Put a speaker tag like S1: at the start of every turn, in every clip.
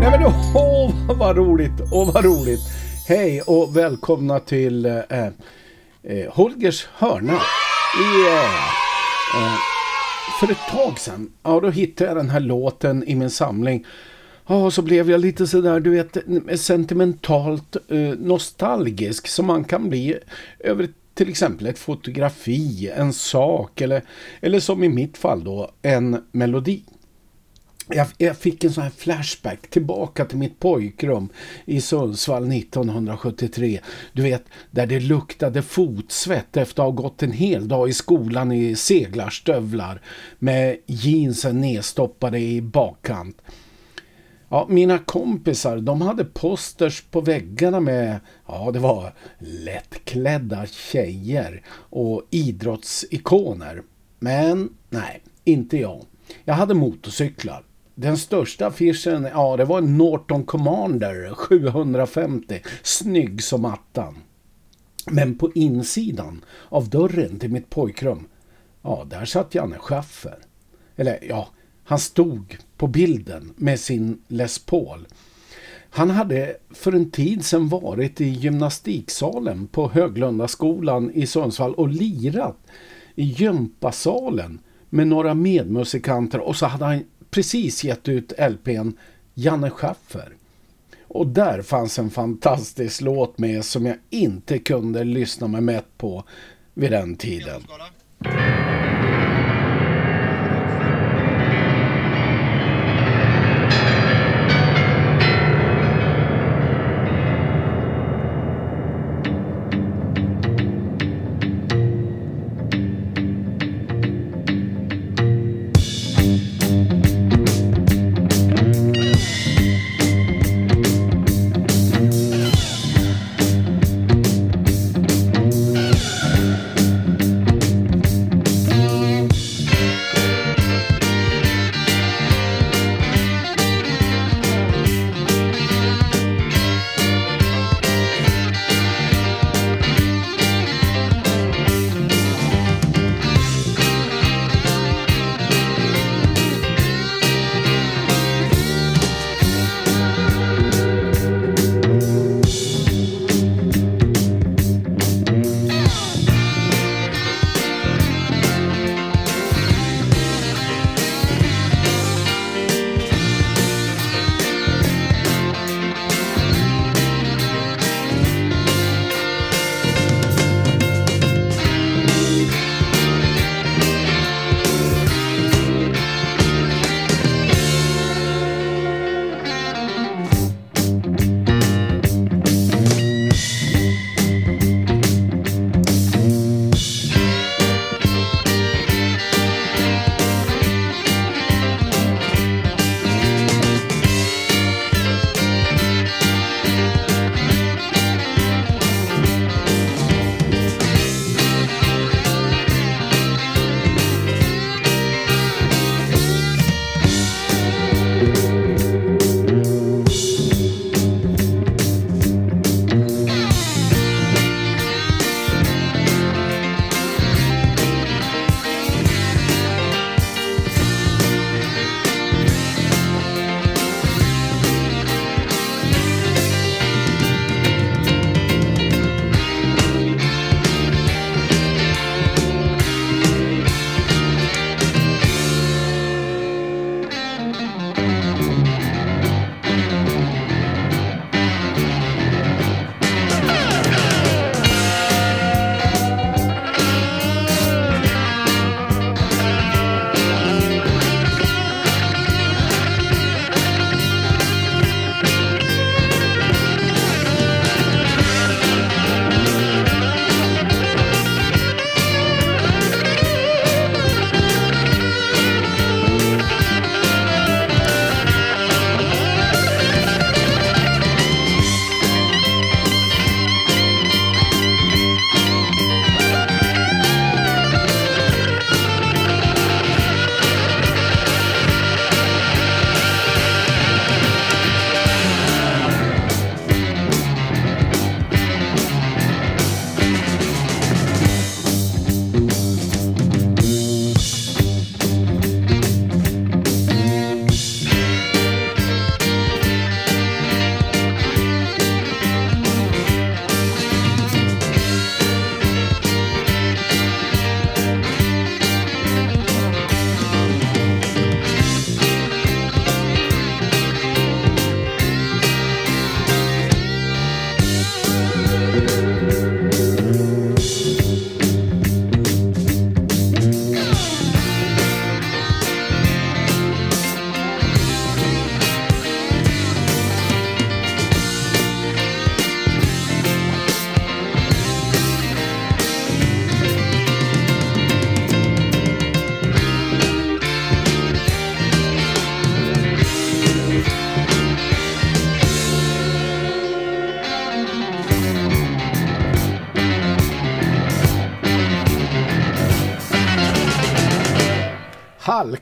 S1: Nej men åh vad roligt, åh vad roligt. Hej och välkomna till eh, eh, Holgers hörna. Yeah. Eh, för ett tag sedan, ja då hittade jag den här låten i min samling. Ja, så blev jag lite sådär, du vet, sentimentalt eh, nostalgisk som man kan bli över till exempel ett fotografi, en sak eller, eller som i mitt fall då, en melodi. Jag, jag, fick en sån här flashback tillbaka till mitt pojkrum i Sundsvall 1973. Du vet, där det luktade fotsvett efter att ha gått en hel dag i skolan i seglarstövlar med jeansen nedstoppade i bakkant. Ja, mina kompisar, de hade posters på väggarna med, ja det var lättklädda tjejer och idrottsikoner. Men nej, inte jag. Jag hade motorcyklar. Den största affischen, ja det var en Norton Commander 750, snygg som attan. Men på insidan av dörren till mitt pojkrum, ja där satt Janne Schaffer. Eller ja, han stod på bilden med sin Les Paul. Han hade för en tid sedan varit i gymnastiksalen på Höglundaskolan i Sundsvall och lirat i gympasalen med några medmusikanter och så hade han precis gett ut LPn Janne Schaffer. Och där fanns en fantastisk låt med som jag inte kunde lyssna mig mätt på vid den tiden.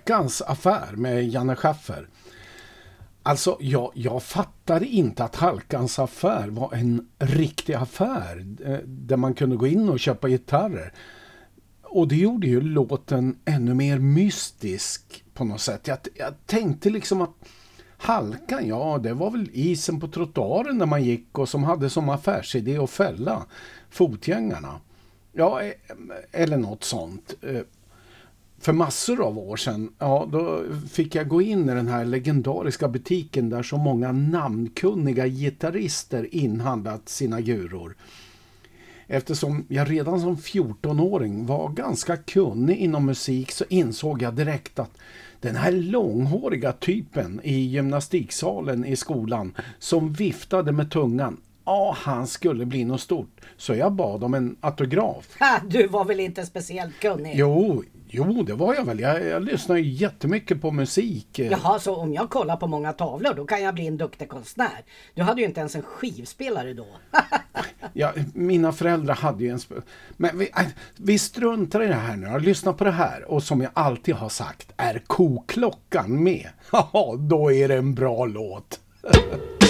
S2: Halkans affär med Janne Schaffer. Alltså, jag, jag fattade inte att Halkans affär var en riktig affär eh, där man kunde gå in och köpa gitarrer. Och det gjorde ju låten ännu mer mystisk på något sätt. Jag, jag tänkte liksom att Halkan, ja det var väl isen på trottoaren när man gick och som hade som affärsidé att fälla fotgängarna. Ja, eh, eller något sånt. Eh, för massor av år sedan, ja, då fick jag gå in i den här legendariska butiken där så många namnkunniga gitarrister inhandlat sina guror. Eftersom jag redan som 14-åring var ganska kunnig inom musik så insåg jag direkt att den här långhåriga typen i gymnastiksalen i skolan som viftade med tungan Ja, han skulle bli något stort. Så jag bad om en autograf.
S3: Ha, du var väl inte speciellt kunnig?
S2: Jo, jo det var jag väl. Jag, jag lyssnar ju jättemycket på musik.
S3: Jaha, så om jag kollar på många tavlor då kan jag bli en duktig konstnär. Du hade ju inte ens en skivspelare då.
S2: ja, mina föräldrar hade ju en... Men vi, äh, vi struntar i det här nu. Lyssna på det här. Och som jag alltid har sagt, är koklockan med? Ja, då är det en bra låt.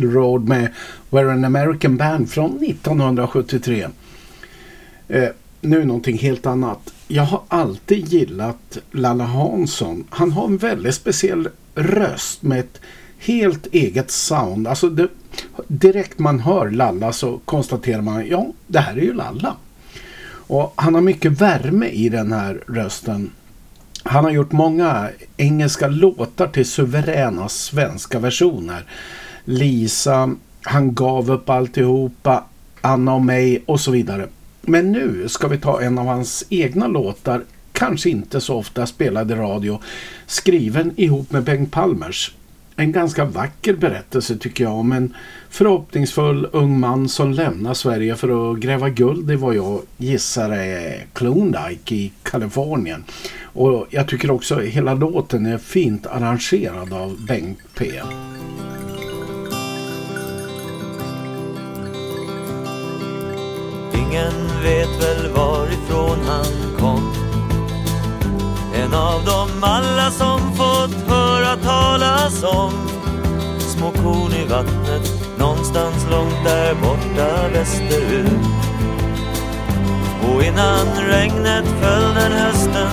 S2: Funk Road med We're an American Band från 1973. Eh, nu någonting helt annat. Jag har alltid gillat Lalla Hansson. Han har en väldigt speciell röst med ett
S1: helt eget sound. Alltså det, direkt man hör Lalla så konstaterar man ja, det här är ju Lalla. Och han har mycket värme i den här rösten. Han har gjort många engelska låtar till suveräna svenska versioner. Lisa, Han gav upp alltihopa, Anna och mig och så vidare. Men nu ska vi ta en av hans egna låtar, kanske inte så ofta spelad i radio, skriven ihop med Bengt Palmers. En ganska vacker berättelse tycker jag om en förhoppningsfull ung man som lämnar Sverige för att gräva guld i vad jag gissar är Klondike i Kalifornien. Och jag tycker också hela låten är fint arrangerad av Bengt P.
S4: Ingen vet väl varifrån han kom. En av dem alla som fått höra talas om. Små korn i vattnet någonstans långt där borta västerut. Och innan regnet föll den hösten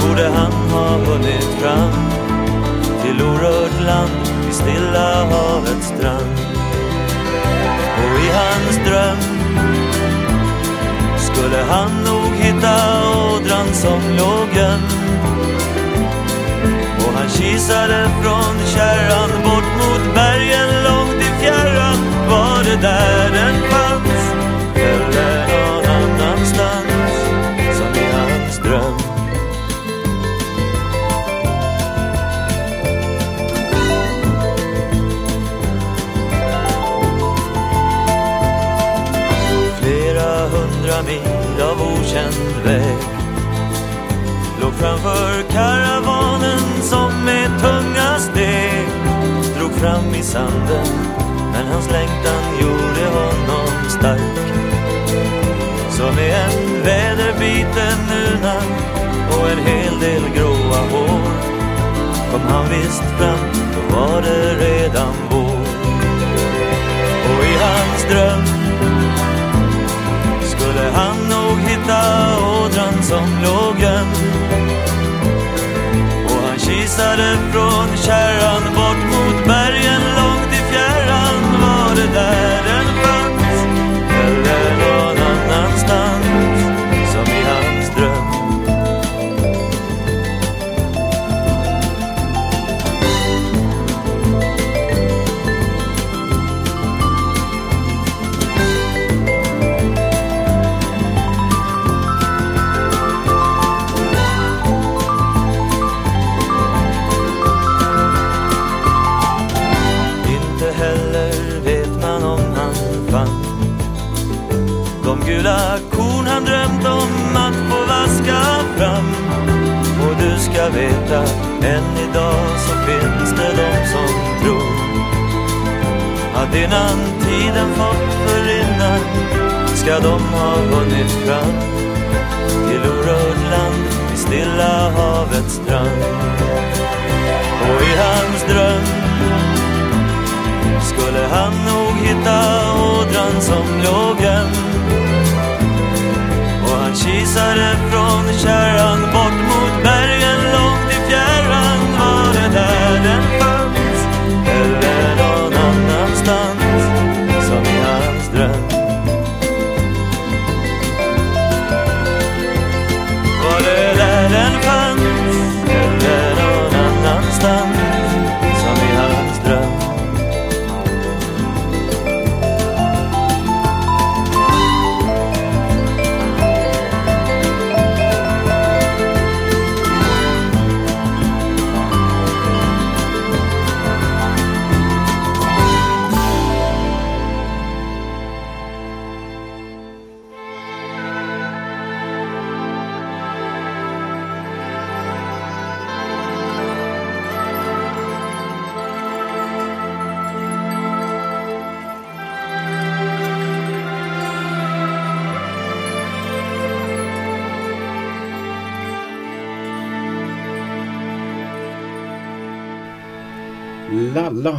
S4: borde han ha hunnit fram till orört land vid Stilla havets strand. Och i hans dröm skulle han nog hitta ådran som låg gömd. Och han kisade från kärran bort mot bergen långt i fjärran. Var det där den väg låg framför karavanen som med tunga steg drog fram i sanden men hans längtan gjorde honom stark. Som med en väderbiten nuna och en hel del gråa hår kom han visst fram, då var det redan vår. Och i hans dröm skulle han nog hitta som låg gömd. Och han kisade från kärran bort mot bergen långt i fjärran. Var det där än idag så finns det de som tror Att innan tiden fått förrinna ska de ha hunnit fram Till orörd land vid Stilla havets strand Och i hans dröm skulle han nog hitta ådran som låg gömd. Och han kisade från kärran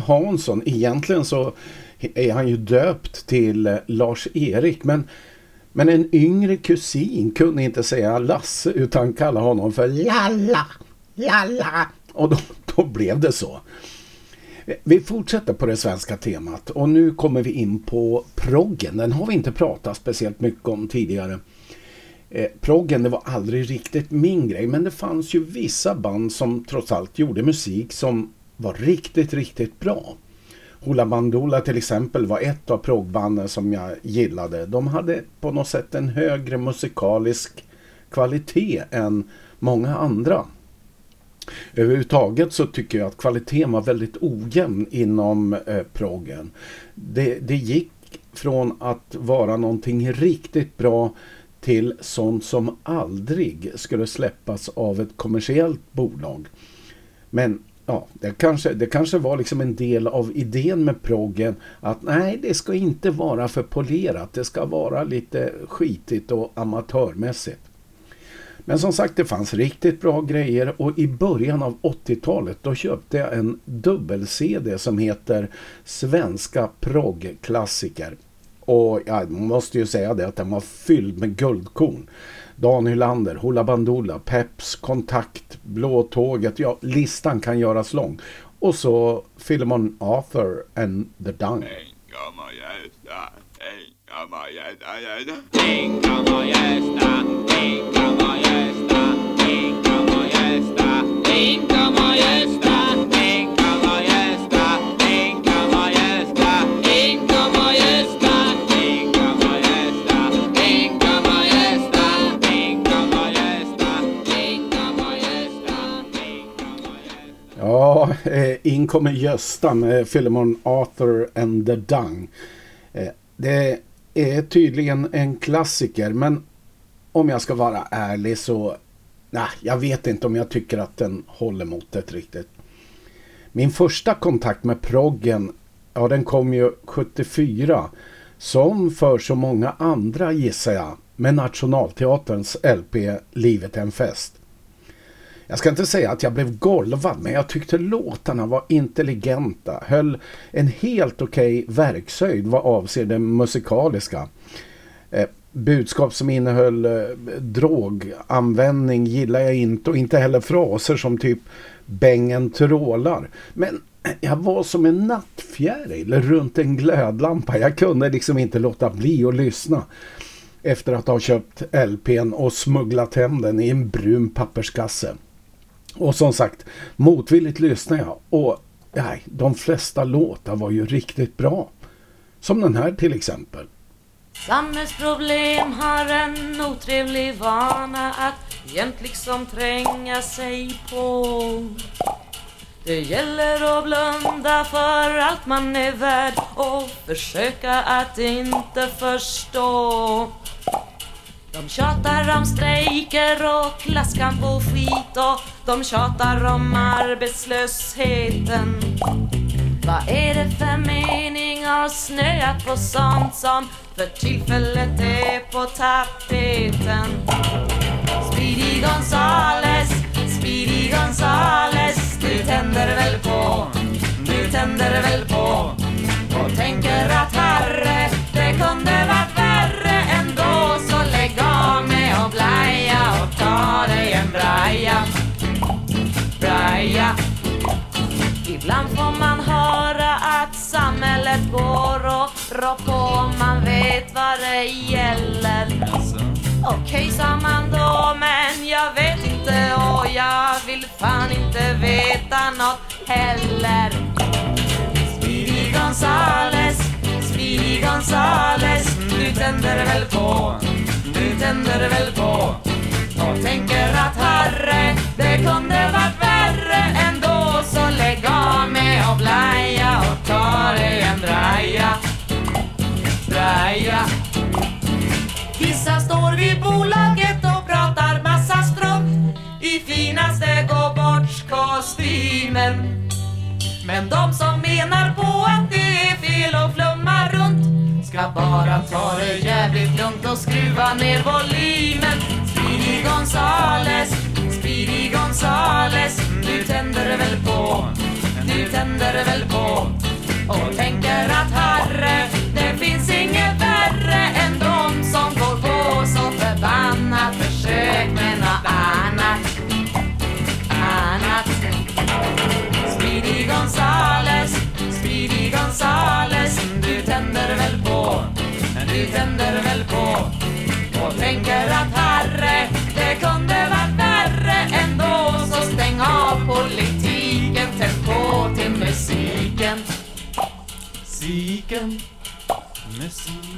S1: Hansson. Egentligen så är han ju döpt till Lars-Erik men, men en yngre kusin kunde inte säga Lasse utan kalla honom för Lalla, Lalla. Och då, då blev det så. Vi fortsätter på det svenska temat och nu kommer vi in på proggen. Den har vi inte pratat speciellt mycket om tidigare. Eh, proggen det var aldrig riktigt min grej men det fanns ju vissa band som trots allt gjorde musik som var riktigt, riktigt bra. Hoola Bandoola till exempel var ett av proggbanden som jag gillade. De hade på något sätt en högre musikalisk kvalitet än många andra. Överhuvudtaget så tycker jag att kvaliteten var väldigt ojämn inom eh, proggen. Det, det gick från att vara någonting riktigt bra till sånt som aldrig skulle släppas av ett kommersiellt bolag. Men ja, det kanske, det kanske var liksom en del av idén med proggen att nej, det ska inte vara för polerat. Det ska vara lite skitigt och amatörmässigt. Men som sagt, det fanns riktigt bra grejer och i början av 80-talet då köpte jag en dubbel-CD som heter Svenska proggklassiker. Och jag måste ju säga det att den var fylld med guldkorn. Dan Hylander, Hoola Bandoola, Peps, Kontakt, Blå Tåget. Ja, listan kan göras lång. Och så Philemon Arthur and the Dung. Ja, eh, in kommer Gösta med Philemon Arthur and the Dung. Eh, det är tydligen en klassiker men om jag ska vara ärlig så nej, jag vet inte om jag tycker att den håller måttet riktigt. Min första kontakt med proggen, ja den kom ju 74 som för så många andra gissar jag med Nationalteaterns LP Livet är en fest. Jag ska inte säga att jag blev golvad men jag tyckte låtarna var intelligenta, höll en helt okej okay verkshöjd vad avser det musikaliska. Eh, budskap som innehöll eh, droganvändning gillar jag inte och inte heller fraser som typ bängen trålar. Men jag var som en nattfjäril runt en glödlampa. Jag kunde liksom inte låta bli att lyssna efter att ha köpt LPn och smugglat hem den i en brun papperskasse. Och som sagt, motvilligt lyssnade jag och nej, de flesta låtar var ju riktigt bra. Som den här till exempel.
S5: Samhällsproblem har en otrevlig vana att jämt liksom tränga sig på. Det gäller att blunda för allt man är värd och försöka att inte förstå. De tjatar om strejker och klasskamp och skit och de tjatar om arbetslösheten. Vad är det för mening att snöa på sånt som för tillfället är på tapeten? Speedy Gonzales, Speedy Gonzales, och man vet vad det gäller. Okej okay, sa man då, men jag vet inte och jag vill fan inte veta nåt heller. Speedy Gonzales, Speedy Gonzales, du tänder väl på, du tänder väl på och tänker att herre, det kunde varit värre än draja. Vissa står vid bolaget och pratar massa strunt i finaste gå kostymen. Men de som menar på att det är fel att flumma runt ska bara ta det jävligt lugnt och skruva ner volymen. Speedy Gonzales, Speedy Gonzales Du tänder väl på, du tänder väl på. Och tänker att herre, finns inget värre än de som går på så förbannat försök med nåt annat, annat. Speedy Gonzales,
S6: Speedy
S5: Gonzales, du tänder väl på, du tänder väl på och tänker att herre, det kunde varit värre ändå så stäng av politiken, tänd på till
S6: musiken. Siken musiken.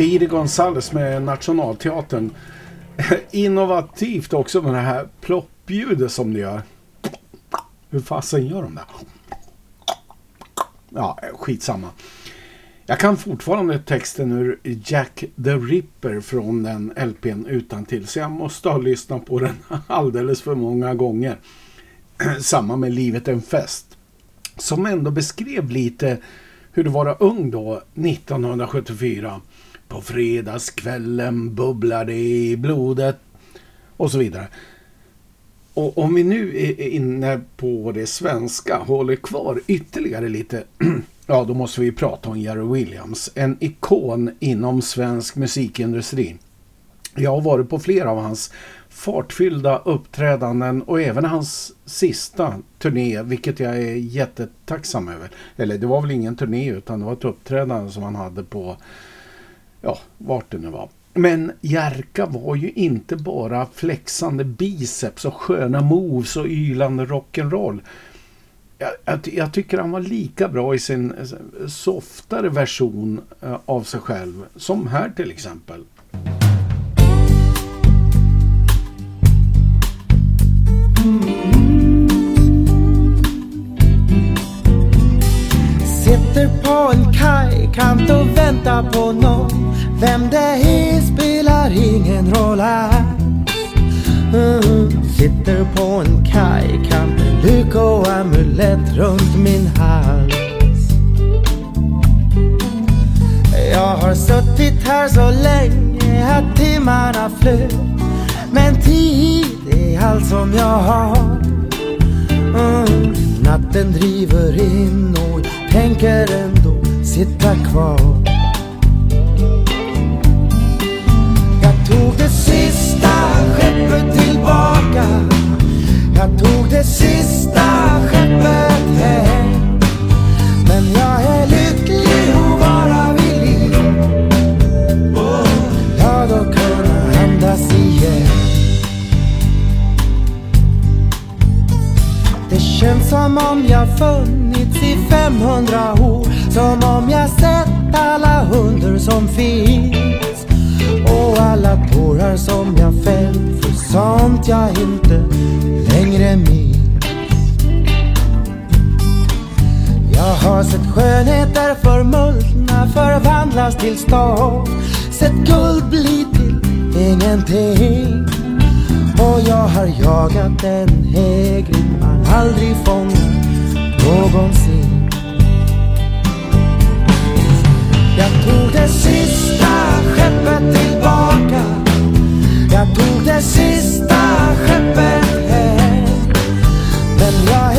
S1: Speedy Gonzales med Nationalteatern. Innovativt också med det här ploppljudet som det gör. Hur fasen gör de det? Ja, skitsamma. Jag kan fortfarande texten ur Jack the Ripper från den LPn utan till så jag måste ha lyssnat på den alldeles för många gånger. Samma med Livet en fest. Som ändå beskrev lite hur det var att vara ung då 1974. På fredagskvällen bubblar det i blodet och så vidare. Och om vi nu är inne på det svenska, håller kvar ytterligare lite, ja då måste vi prata om Jerry Williams. En ikon inom svensk musikindustri. Jag har varit på flera av hans fartfyllda uppträdanden och även hans sista turné, vilket jag är jättetacksam över. Eller det var väl ingen turné utan det var ett uppträdande som han hade på, ja, vart det nu var. Men Jerka var ju inte bara flexande biceps och sköna moves och ylande rock'n'roll. Jag, jag, jag, tycker han var lika bra i sin eh, softare version eh, av sig själv. Som här till exempel.
S7: På en kajkant och väntar på någon? Vem det är spelar ingen roll alls mm. Uh-huh. Sitter på en kajkant med lyckoamulett runt min hals. Jag har suttit här så länge att timmarna flöt. Men tid är allt som jag har. Mm. Natten driver in och tänker ändå sitta kvar. Jag tog det sista skeppet tillbaka. Jag tog det sista skeppet känns som om jag funnits i 500 år. Som om jag sett alla hundar som finns. Och alla tårar som jag fällt för sånt jag inte längre minns. Jag har sett skönheter förmultna förvandlas till stav Sett guld bli till ingenting. Och jag har jagat en hägring aldrig fånga någonsin. Jag tog det sista skeppet tillbaka. Jag tog det sista skeppet hem. Men jag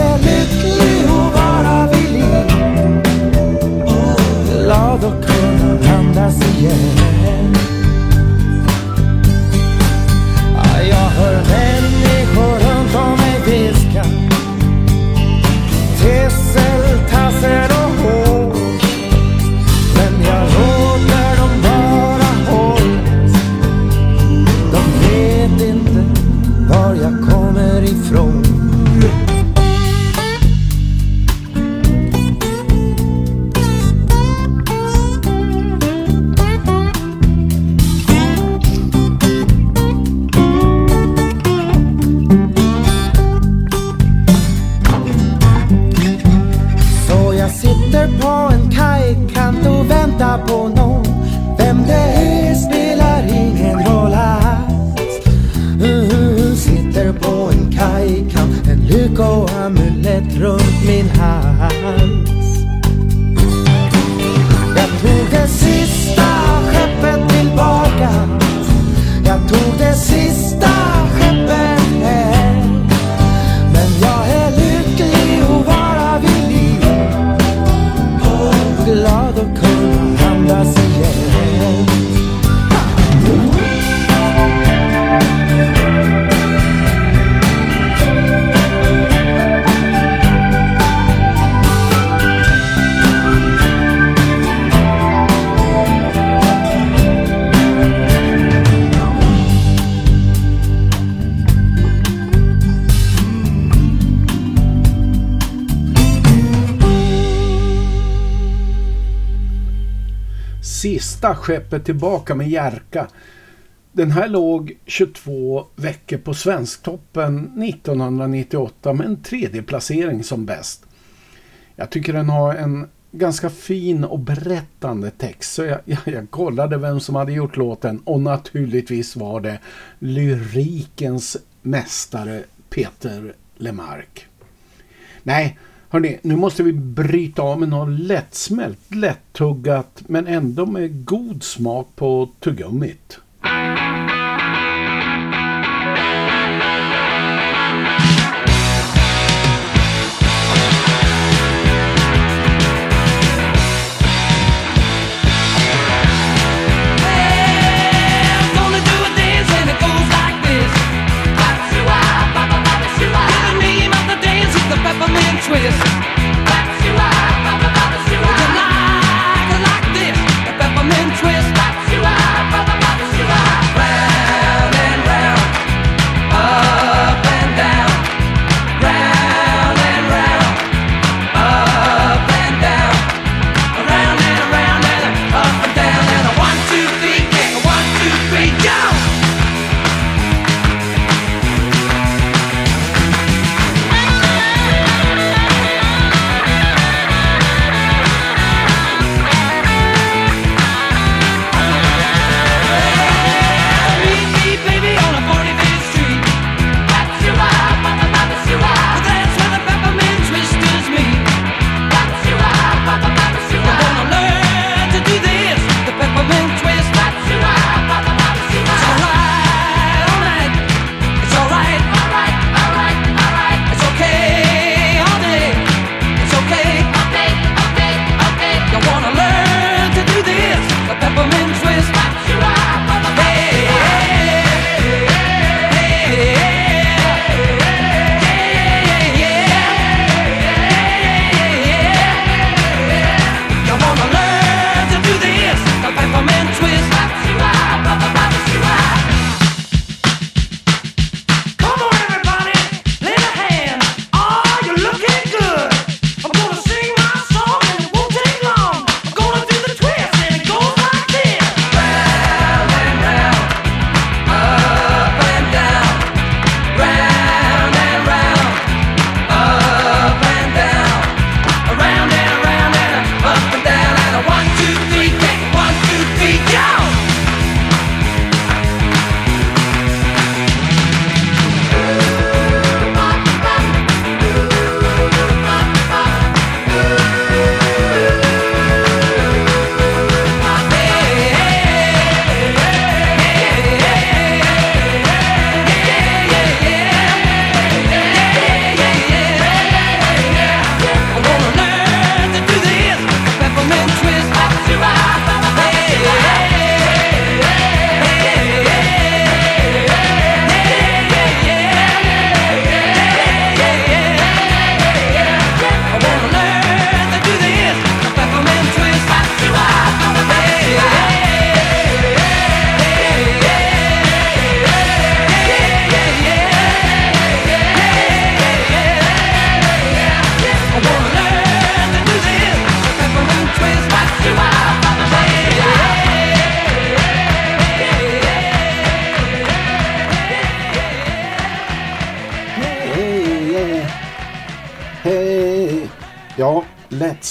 S7: Sista skeppet tillbaka
S1: med Jerka. Den här låg 22 veckor på Svensktoppen 1998 med en tredje placering som bäst. Jag tycker den har en ganska fin och berättande text så jag, jag, jag kollade vem som hade gjort låten och naturligtvis var det lyrikens mästare Peter Lemark. Nej, Hörrni, nu måste vi bryta av med något lättsmält, lättuggat men ändå med god smak på tuggummit.
S8: peppermint twist. That's your life.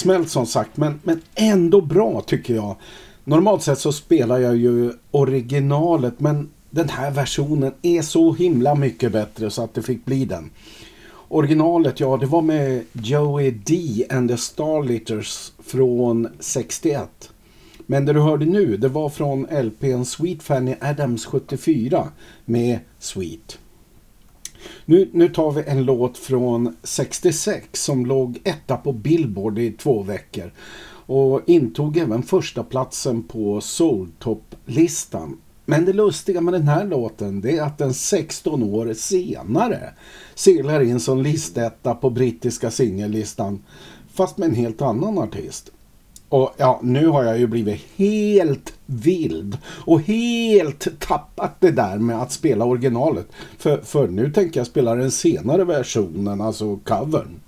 S9: Lättsmält som sagt men, men ändå bra tycker jag. Normalt sett så spelar jag ju originalet men den här versionen är så himla mycket bättre så att det fick bli den. Originalet, ja det var med Joey D and the Starlitters från 61. Men det du hörde nu, det var från LPn Sweet Fanny Adams 74 med Sweet. Nu, nu tar vi en låt från 66 som låg etta på Billboard i två veckor och intog även första platsen på Soultop-listan. Men det lustiga med den här låten det är att den 16 år senare seglar in som listetta på brittiska singellistan fast med en helt annan artist. Och ja, nu har jag ju blivit helt vild och helt tappat det där med att spela originalet. För, för nu tänker jag spela den senare versionen, alltså covern.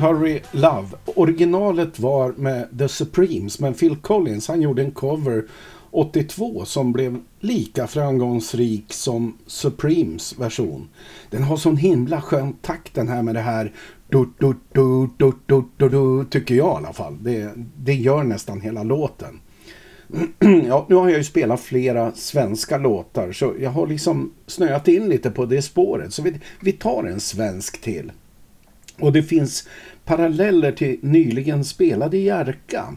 S1: Hurry Love.
S9: Originalet var med The Supremes men Phil Collins han gjorde en cover 82 som blev lika framgångsrik som Supremes version. Den har sån himla skön takt den här med det här du, du, du, du, du, du, du, tycker jag i alla fall. Det, det gör nästan hela låten. ja, nu har jag ju spelat flera svenska låtar så jag har liksom snöat in lite på det spåret. Så vi, vi tar en svensk till. Och det finns paralleller till nyligen spelade Jerka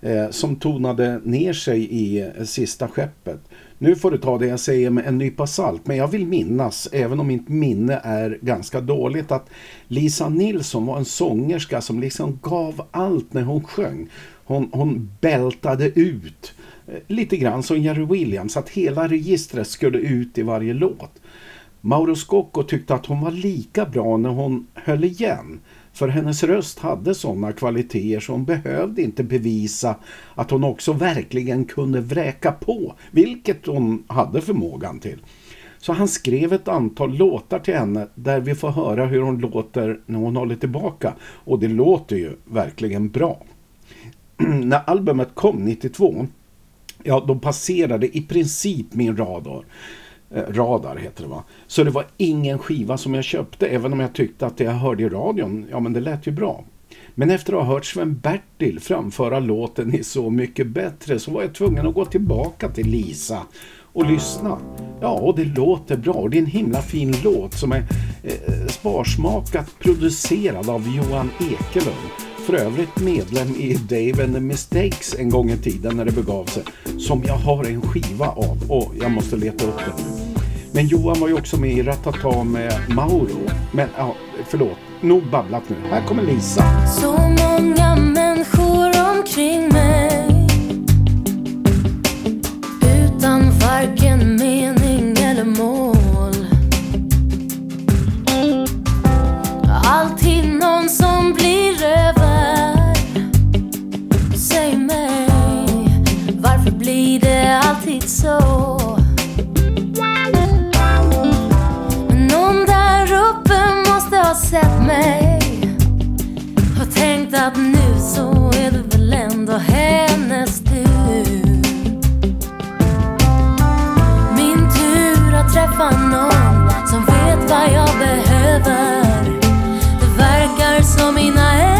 S9: eh, som tonade ner sig i eh, sista skeppet. Nu får du ta det jag säger med en nypa salt, men jag vill minnas, även om mitt minne är ganska dåligt, att Lisa Nilsson var en sångerska som liksom gav allt när hon sjöng. Hon, hon bältade ut, eh, lite grann som Jerry Williams, att hela registret skulle ut i varje låt. Mauro Scocco tyckte att hon var lika bra när hon höll igen. För hennes röst hade sådana kvaliteter så hon behövde inte bevisa att hon också verkligen kunde vräka på, vilket hon hade förmågan till.
S1: Så han skrev ett antal låtar till henne där vi får höra hur hon låter när hon håller tillbaka. Och det låter ju verkligen bra. när albumet kom 92 ja då passerade i princip min radar. Eh, radar heter det va. Så det var ingen skiva som jag köpte även om jag tyckte att det jag hörde i radion, ja men det lät ju bra. Men efter att ha hört Sven-Bertil framföra låten i Så mycket bättre så var jag tvungen att gå tillbaka till Lisa och lyssna. Ja, och det låter bra och det är en himla fin låt som är eh, sparsmakat producerad av Johan Ekelund. För övrigt medlem i Dave and the Mistakes en gång i tiden när det begav sig. Som jag har en skiva av och jag måste leta upp den nu. Men Johan var ju också med i Ratata med Mauro. Men ja, förlåt, nog babblat nu. Här kommer Lisa.
S10: Så många människor omkring mig Utan varken att nu så är det väl ändå hennes tur. Min tur att träffa någon som vet vad jag behöver. Det verkar som mina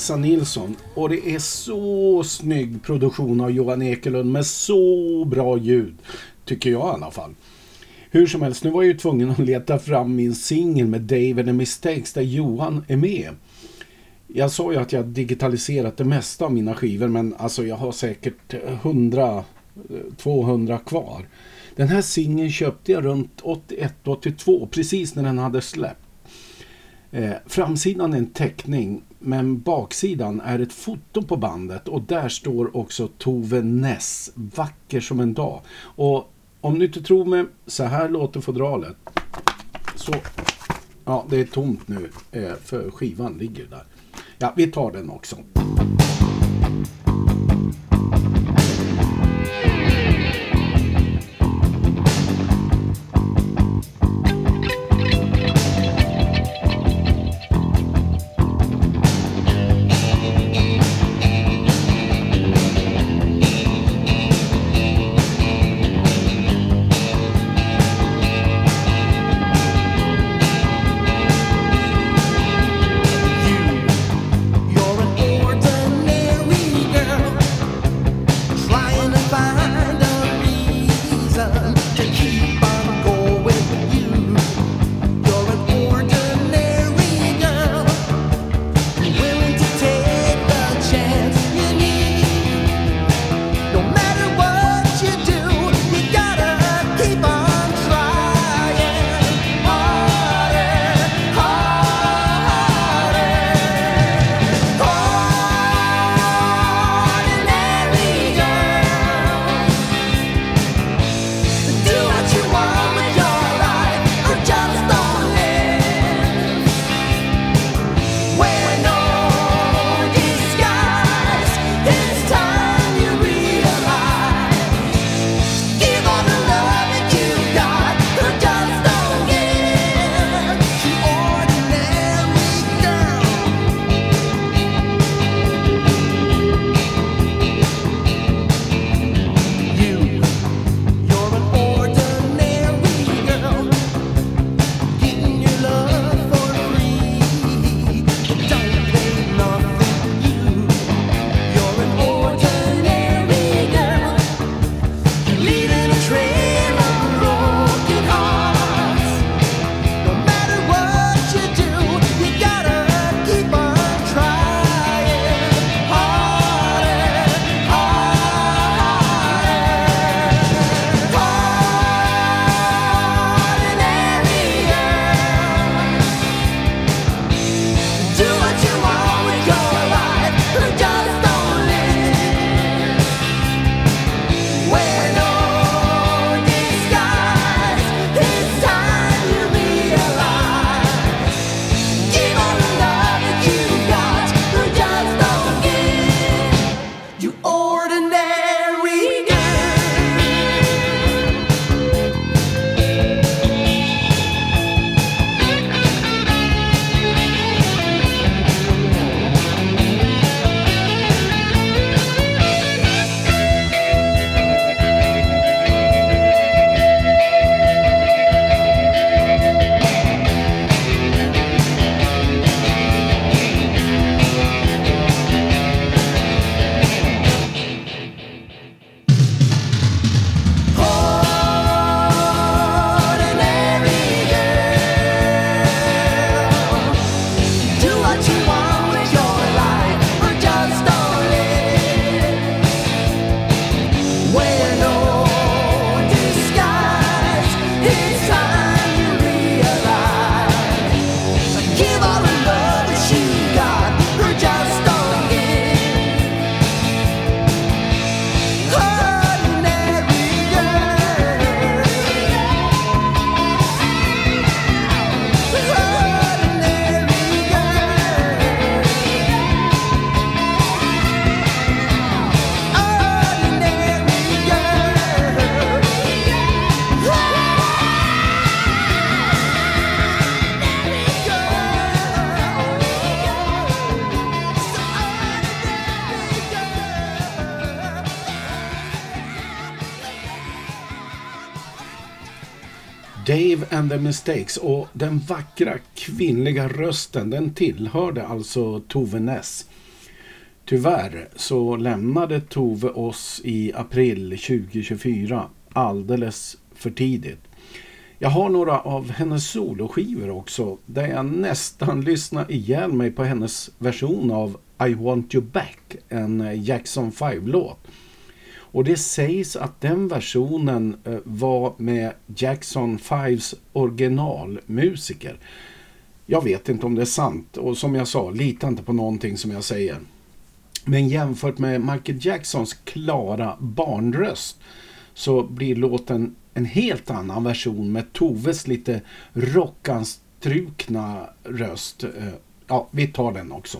S1: Lisa Nilsson. Och det är så snygg produktion av Johan Ekelund med så bra ljud. Tycker jag i alla fall. Hur som helst, nu var jag ju tvungen att leta fram min singel med David and the Mistakes där Johan är med.
S11: Jag sa ju att jag digitaliserat det mesta av mina skivor men alltså jag har säkert 100, 200 kvar. Den här singeln köpte jag runt 81-82 precis när den hade släppt. Eh, framsidan är en teckning men baksidan är ett foto på bandet och där står också Tove Ness, vacker som en dag. Och om ni inte tror mig, så här låter fodralet. Så, ja det är tomt nu eh, för skivan ligger där. Ja, vi tar den också.
S1: The
S11: Mistakes och den vackra kvinnliga rösten den tillhörde alltså Tove Ness. Tyvärr så lämnade Tove oss i april 2024 alldeles för tidigt.
S1: Jag har några av hennes soloskivor också där jag nästan lyssnar ihjäl mig på hennes version av I want you back, en Jackson 5-låt. Och det sägs att den versionen eh, var med Jackson 5s originalmusiker. Jag vet inte om det är sant och som jag sa, lita inte på någonting som jag säger. Men jämfört med Michael Jacksons klara barnröst så blir låten en helt annan version med Toves lite rockanstrukna röst. Eh, ja, vi tar den också.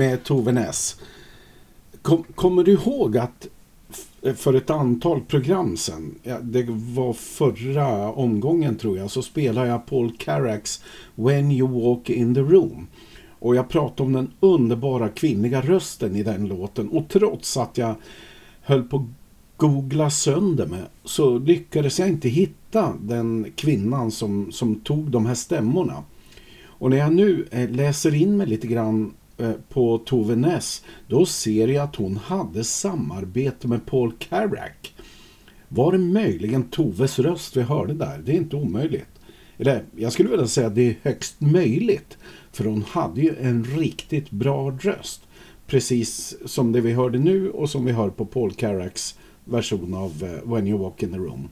S1: Med Tove Ness. Kom, kommer du ihåg att för ett antal program sen, ja, det var förra omgången tror jag, så spelade jag Paul Carracks When You Walk In The Room. Och jag pratade om den underbara kvinnliga rösten i den låten och trots att jag höll på att googla sönder mig så lyckades jag inte hitta den kvinnan som, som tog de här stämmorna. Och när jag nu eh, läser in mig lite grann Eh, på Tove Ness, då ser jag att hon hade samarbete med Paul Carrack. Var det möjligen Toves röst vi hörde där? Det är inte omöjligt. Eller jag skulle vilja säga att det är högst möjligt. För hon hade ju en riktigt bra röst. Precis som det vi hörde nu och som vi hör på Paul Carracks version av eh, When You Walk In The Room.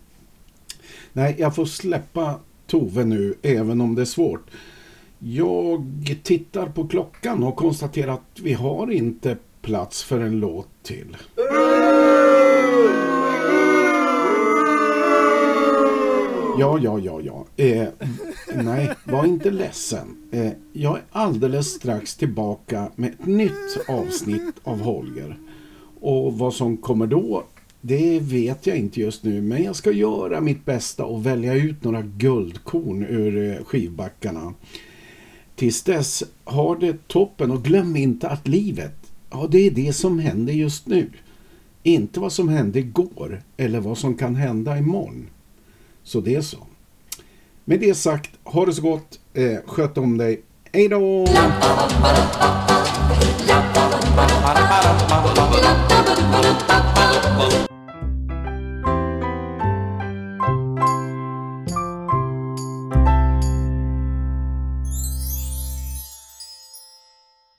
S1: Nej, jag får släppa Tove nu, även om det är svårt. Jag tittar på klockan och konstaterar att vi har inte plats för en låt till. Ja, ja, ja, ja. Eh, nej, var inte ledsen. Eh, jag är alldeles strax tillbaka med ett nytt avsnitt av Holger. Och vad som kommer då, det vet jag inte just nu. Men jag ska göra mitt bästa och välja ut några guldkorn ur eh, skivbackarna. Tills dess, har det toppen och glöm inte att livet, ja det är det som händer just nu. Inte vad som hände igår eller vad som kan hända imorgon. Så det är så. Med det sagt, ha det så gott. Eh, sköt om dig. Hej då!